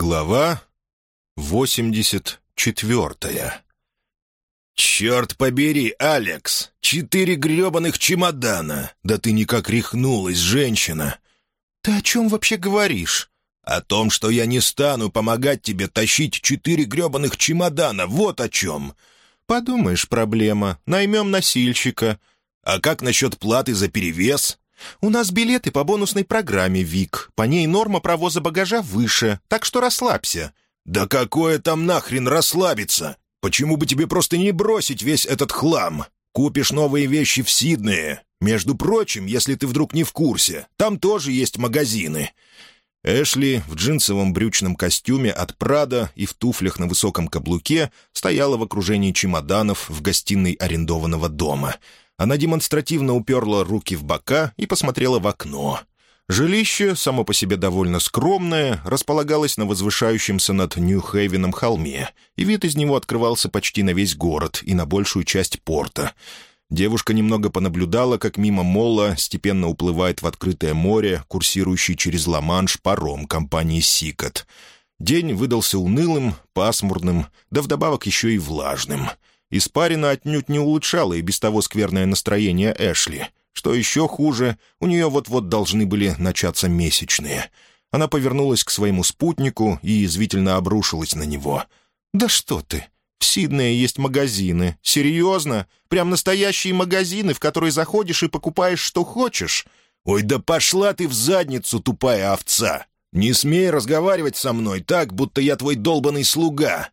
Глава восемьдесят четвертая. «Черт побери, Алекс! Четыре гребаных чемодана! Да ты никак рехнулась, женщина!» «Ты о чем вообще говоришь?» «О том, что я не стану помогать тебе тащить четыре гребаных чемодана, вот о чем!» «Подумаешь, проблема. Наймем носильщика». «А как насчет платы за перевес?» «У нас билеты по бонусной программе, Вик. По ней норма провоза багажа выше, так что расслабься». «Да какое там нахрен расслабиться? Почему бы тебе просто не бросить весь этот хлам? Купишь новые вещи в Сиднее. Между прочим, если ты вдруг не в курсе, там тоже есть магазины». Эшли в джинсовом брючном костюме от Прада и в туфлях на высоком каблуке стояла в окружении чемоданов в гостиной арендованного дома — она демонстративно уперла руки в бока и посмотрела в окно. Жилище, само по себе довольно скромное, располагалось на возвышающемся над Нью-Хейвеном холме, и вид из него открывался почти на весь город и на большую часть порта. Девушка немного понаблюдала, как мимо Молла степенно уплывает в открытое море, курсирующий через Ла-Манш паром компании «Сикот». День выдался унылым, пасмурным, да вдобавок еще и влажным — Испарина отнюдь не улучшала и без того скверное настроение Эшли. Что еще хуже, у нее вот-вот должны были начаться месячные. Она повернулась к своему спутнику и язвительно обрушилась на него. «Да что ты! В Сиднее есть магазины. Серьезно? Прям настоящие магазины, в которые заходишь и покупаешь, что хочешь?» «Ой, да пошла ты в задницу, тупая овца! Не смей разговаривать со мной так, будто я твой долбанный слуга!»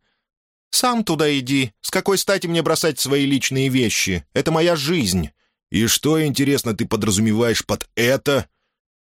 «Сам туда иди. С какой стати мне бросать свои личные вещи? Это моя жизнь». «И что, интересно, ты подразумеваешь под это?»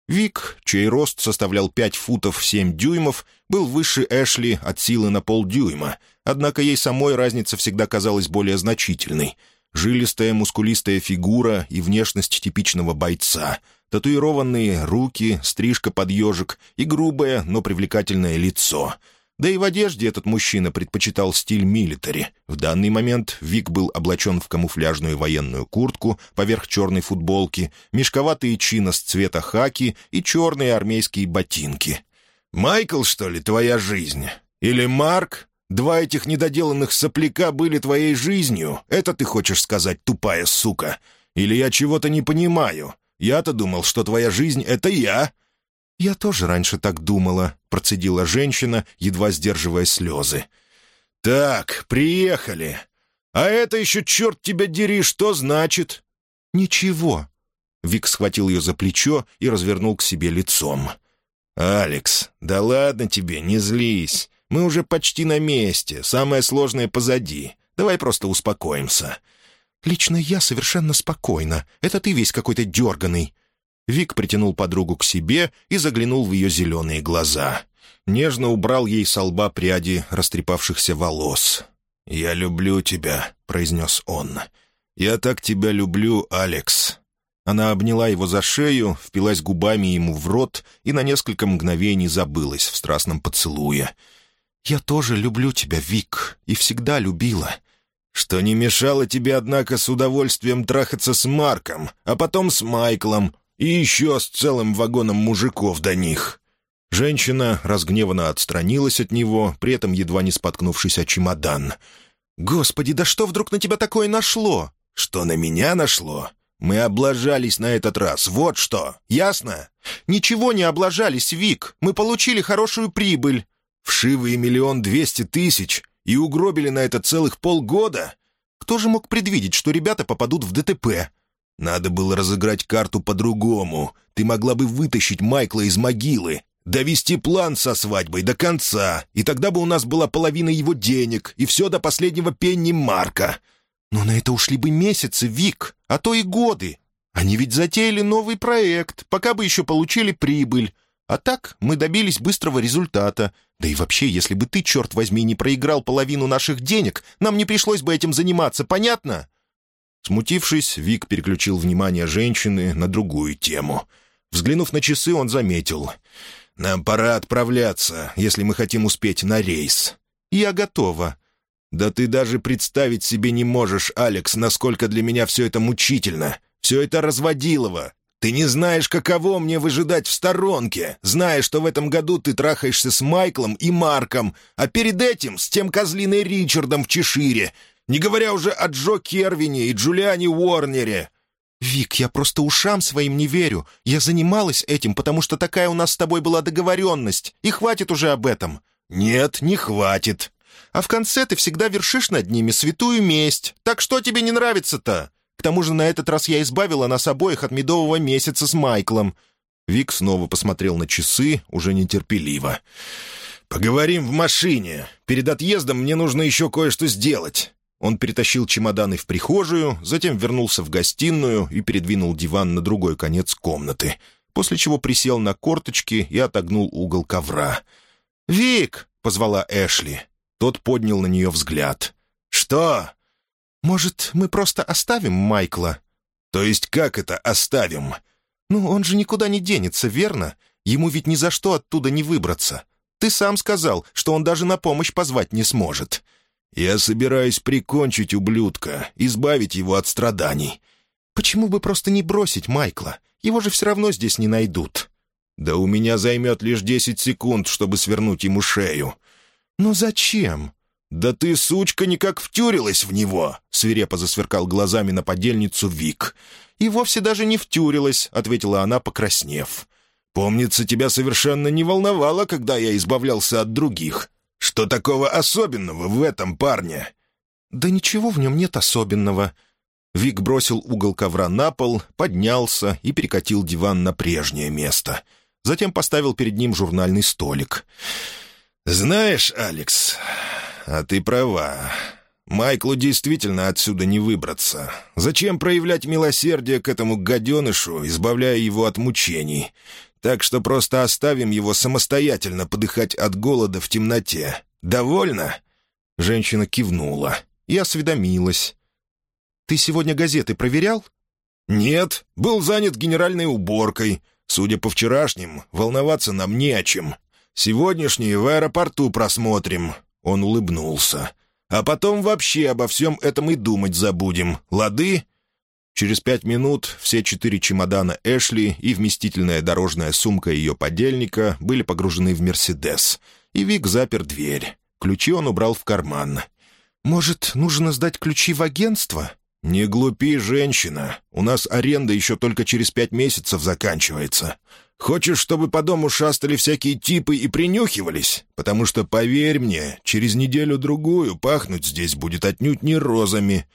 Вик, чей рост составлял пять футов семь дюймов, был выше Эшли от силы на полдюйма, однако ей самой разница всегда казалась более значительной. Жилистая мускулистая фигура и внешность типичного бойца, татуированные руки, стрижка под ежик и грубое, но привлекательное лицо — да и в одежде этот мужчина предпочитал стиль милитари. В данный момент Вик был облачен в камуфляжную военную куртку поверх черной футболки, мешковатые чинос цвета хаки и черные армейские ботинки. «Майкл, что ли, твоя жизнь? Или Марк? Два этих недоделанных сопляка были твоей жизнью? Это ты хочешь сказать, тупая сука? Или я чего-то не понимаю? Я-то думал, что твоя жизнь — это я, «Я тоже раньше так думала», — процедила женщина, едва сдерживая слезы. «Так, приехали. А это еще, черт тебя дери, что значит?» «Ничего». Вик схватил ее за плечо и развернул к себе лицом. «Алекс, да ладно тебе, не злись. Мы уже почти на месте, самое сложное позади. Давай просто успокоимся». «Лично я совершенно спокойна. Это ты весь какой-то дерганый». Вик притянул подругу к себе и заглянул в ее зеленые глаза. Нежно убрал ей со лба пряди растрепавшихся волос. «Я люблю тебя», — произнес он. «Я так тебя люблю, Алекс». Она обняла его за шею, впилась губами ему в рот и на несколько мгновений забылась в страстном поцелуе. «Я тоже люблю тебя, Вик, и всегда любила». «Что не мешало тебе, однако, с удовольствием трахаться с Марком, а потом с Майклом, и еще с целым вагоном мужиков до них». Женщина разгневанно отстранилась от него, при этом едва не споткнувшись о чемодан. «Господи, да что вдруг на тебя такое нашло?» «Что на меня нашло? Мы облажались на этот раз, вот что, ясно?» «Ничего не облажались, Вик, мы получили хорошую прибыль». «Вшивые миллион двести тысяч и угробили на это целых полгода?» «Кто же мог предвидеть, что ребята попадут в ДТП?» Надо было разыграть карту по-другому. Ты могла бы вытащить Майкла из могилы, довести план со свадьбой до конца, и тогда бы у нас была половина его денег, и все до последнего пенни Марка. Но на это ушли бы месяцы, Вик, а то и годы. Они ведь затеяли новый проект, пока бы еще получили прибыль. А так мы добились быстрого результата. Да и вообще, если бы ты, черт возьми, не проиграл половину наших денег, нам не пришлось бы этим заниматься, понятно?» Смутившись, Вик переключил внимание женщины на другую тему. Взглянув на часы, он заметил. «Нам пора отправляться, если мы хотим успеть на рейс». «Я готова». «Да ты даже представить себе не можешь, Алекс, насколько для меня все это мучительно. Все это разводилово. Ты не знаешь, каково мне выжидать в сторонке, зная, что в этом году ты трахаешься с Майклом и Марком, а перед этим с тем козлиной Ричардом в Чешире, не говоря уже о Джо Кервине и Джулиане Уорнере». «Вик, я просто ушам своим не верю. Я занималась этим, потому что такая у нас с тобой была договоренность. И хватит уже об этом». «Нет, не хватит». «А в конце ты всегда вершишь над ними святую месть. Так что тебе не нравится-то?» К тому же на этот раз я избавила нас обоих от медового месяца с Майклом». Вик снова посмотрел на часы, уже нетерпеливо. «Поговорим в машине. Перед отъездом мне нужно еще кое-что сделать». Он перетащил чемоданы в прихожую, затем вернулся в гостиную и передвинул диван на другой конец комнаты, после чего присел на корточки и отогнул угол ковра. «Вик!» — позвала Эшли. Тот поднял на нее взгляд. «Что?» «Может, мы просто оставим Майкла?» «То есть как это оставим?» «Ну, он же никуда не денется, верно? Ему ведь ни за что оттуда не выбраться. Ты сам сказал, что он даже на помощь позвать не сможет». «Я собираюсь прикончить ублюдка, избавить его от страданий». «Почему бы просто не бросить Майкла? Его же все равно здесь не найдут». «Да у меня займет лишь десять секунд, чтобы свернуть ему шею». «Но зачем?» «Да ты, сучка, никак втюрилась в него!» — свирепо засверкал глазами на подельницу Вик. «И вовсе даже не втюрилась», — ответила она, покраснев. «Помнится, тебя совершенно не волновало, когда я избавлялся от других. Что такого особенного в этом парне?» «Да ничего в нем нет особенного». Вик бросил угол ковра на пол, поднялся и перекатил диван на прежнее место. Затем поставил перед ним журнальный столик. «Знаешь, Алекс, а ты права. Майклу действительно отсюда не выбраться. Зачем проявлять милосердие к этому гаденышу, избавляя его от мучений? Так что просто оставим его самостоятельно подыхать от голода в темноте. Довольно?» Женщина кивнула и осведомилась. «Ты сегодня газеты проверял?» «Нет, был занят генеральной уборкой. Судя по вчерашним, волноваться нам не о чем. Сегодняшние в аэропорту просмотрим. Он улыбнулся. «А потом вообще обо всем этом и думать забудем. Лады?» Через пять минут все четыре чемодана Эшли и вместительная дорожная сумка ее подельника были погружены в «Мерседес», и Вик запер дверь. Ключи он убрал в карман. «Может, нужно сдать ключи в агентство?» «Не глупи, женщина. У нас аренда еще только через пять месяцев заканчивается. Хочешь, чтобы по дому шастали всякие типы и принюхивались? Потому что, поверь мне, через неделю-другую пахнуть здесь будет отнюдь не розами».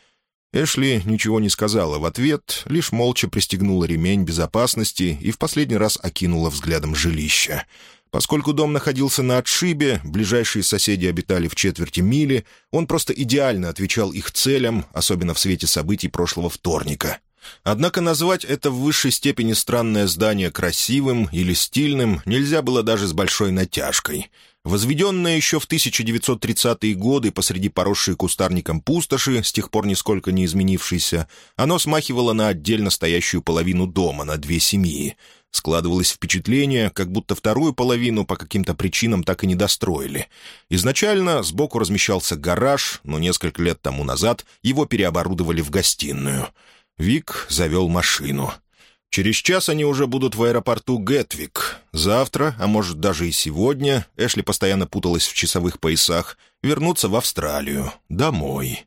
Эшли ничего не сказала в ответ, лишь молча пристегнула ремень безопасности и в последний раз окинула взглядом жилище. Поскольку дом находился на отшибе, ближайшие соседи обитали в четверти мили, он просто идеально отвечал их целям, особенно в свете событий прошлого вторника. Однако назвать это в высшей степени странное здание красивым или стильным нельзя было даже с большой натяжкой. Возведенное еще в 1930-е годы посреди поросшей кустарником пустоши, с тех пор нисколько не изменившейся, оно смахивало на отдельно стоящую половину дома на две семьи. Складывалось впечатление, как будто вторую половину по каким-то причинам так и не достроили. Изначально сбоку размещался гараж, но несколько лет тому назад его переоборудовали в гостиную — Вик завел машину. Через час они уже будут в аэропорту Гетвик. Завтра, а может даже и сегодня, Эшли постоянно путалась в часовых поясах, вернуться в Австралию, домой.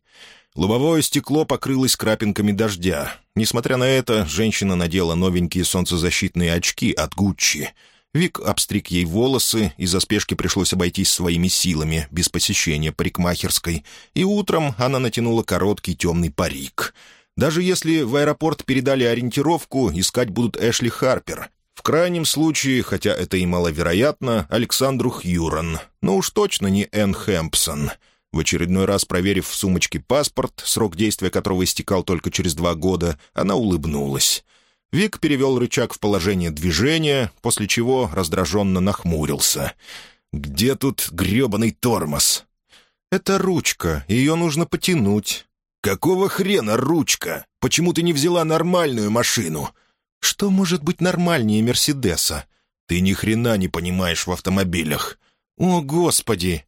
Лобовое стекло покрылось крапинками дождя. Несмотря на это, женщина надела новенькие солнцезащитные очки от Гуччи. Вик обстриг ей волосы, из-за спешки пришлось обойтись своими силами, без посещения парикмахерской, и утром она натянула короткий темный парик — даже если в аэропорт передали ориентировку, искать будут Эшли Харпер. В крайнем случае, хотя это и маловероятно, Александру Хьюрон. Но уж точно не Энн Хэмпсон. В очередной раз проверив в сумочке паспорт, срок действия которого истекал только через два года, она улыбнулась. Вик перевел рычаг в положение движения, после чего раздраженно нахмурился. «Где тут гребаный тормоз?» «Это ручка, ее нужно потянуть». «Какого хрена ручка? Почему ты не взяла нормальную машину?» «Что может быть нормальнее Мерседеса?» «Ты ни хрена не понимаешь в автомобилях». «О, Господи!»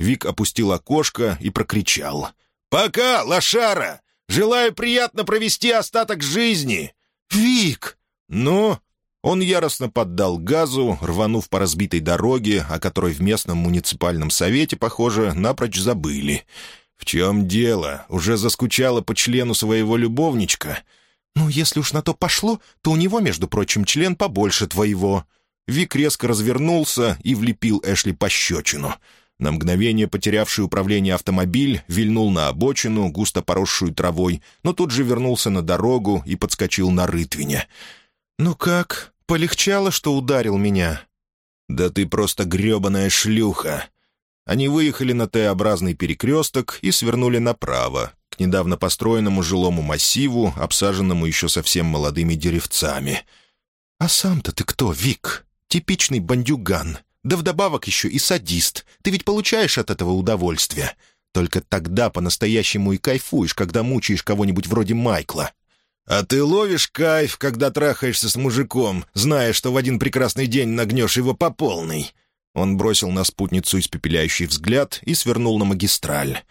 Вик опустил окошко и прокричал. «Пока, лошара! Желаю приятно провести остаток жизни!» «Вик!» «Ну?» Он яростно поддал газу, рванув по разбитой дороге, о которой в местном муниципальном совете, похоже, напрочь забыли. «В чем дело? Уже заскучала по члену своего любовничка?» «Ну, если уж на то пошло, то у него, между прочим, член побольше твоего». Вик резко развернулся и влепил Эшли пощечину. На мгновение потерявший управление автомобиль вильнул на обочину, густо поросшую травой, но тут же вернулся на дорогу и подскочил на рытвине. «Ну как, полегчало, что ударил меня?» «Да ты просто гребаная шлюха!» Они выехали на Т-образный перекресток и свернули направо, к недавно построенному жилому массиву, обсаженному еще совсем молодыми деревцами. «А сам-то ты кто, Вик? Типичный бандюган. Да вдобавок еще и садист. Ты ведь получаешь от этого удовольствие. Только тогда по-настоящему и кайфуешь, когда мучаешь кого-нибудь вроде Майкла. А ты ловишь кайф, когда трахаешься с мужиком, зная, что в один прекрасный день нагнешь его по полной». Он бросил на спутницу испепеляющий взгляд и свернул на магистраль.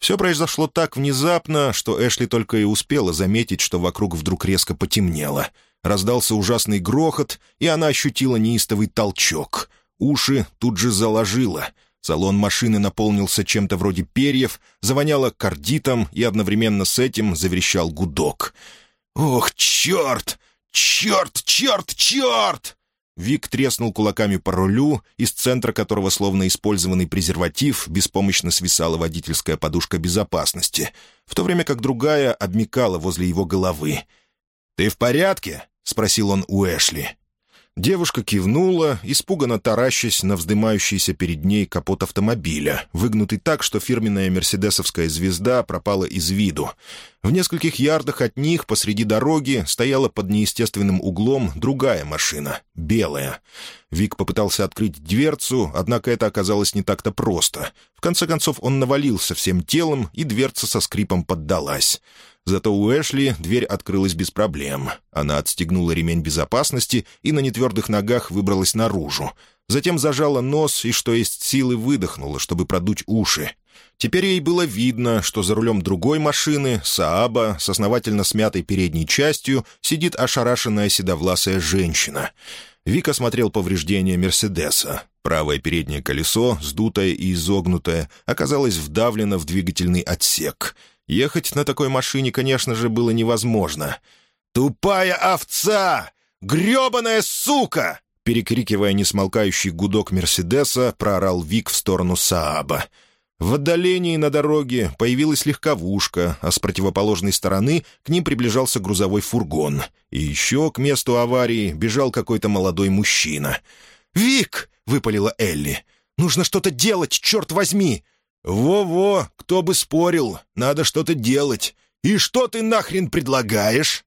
Все произошло так внезапно, что Эшли только и успела заметить, что вокруг вдруг резко потемнело. Раздался ужасный грохот, и она ощутила неистовый толчок — Уши тут же заложило. Салон машины наполнился чем-то вроде перьев, завоняло кардитом, и одновременно с этим заверещал гудок. «Ох, черт! Черт, черт, черт!» Вик треснул кулаками по рулю, из центра которого, словно использованный презерватив, беспомощно свисала водительская подушка безопасности, в то время как другая обмекала возле его головы. «Ты в порядке?» — спросил он у Эшли. Девушка кивнула, испуганно таращась на вздымающийся перед ней капот автомобиля, выгнутый так, что фирменная мерседесовская звезда пропала из виду. В нескольких ярдах от них посреди дороги стояла под неестественным углом другая машина, белая. Вик попытался открыть дверцу, однако это оказалось не так-то просто. В конце концов он навалился всем телом, и дверца со скрипом поддалась. Зато у Эшли дверь открылась без проблем. Она отстегнула ремень безопасности и на нетвердых ногах выбралась наружу. Затем зажала нос и, что есть силы, выдохнула, чтобы продуть уши. Теперь ей было видно, что за рулем другой машины, Сааба, с основательно смятой передней частью, сидит ошарашенная седовласая женщина. Вика смотрел повреждения «Мерседеса». Правое переднее колесо, сдутое и изогнутое, оказалось вдавлено в двигательный отсек — Ехать на такой машине, конечно же, было невозможно. «Тупая овца! грёбаная сука!» Перекрикивая несмолкающий гудок «Мерседеса», проорал Вик в сторону Сааба. В отдалении на дороге появилась легковушка, а с противоположной стороны к ним приближался грузовой фургон. И еще к месту аварии бежал какой-то молодой мужчина. «Вик!» — выпалила Элли. «Нужно что-то делать, черт возьми!» «Во-во, кто бы спорил, надо что-то делать. И что ты нахрен предлагаешь?»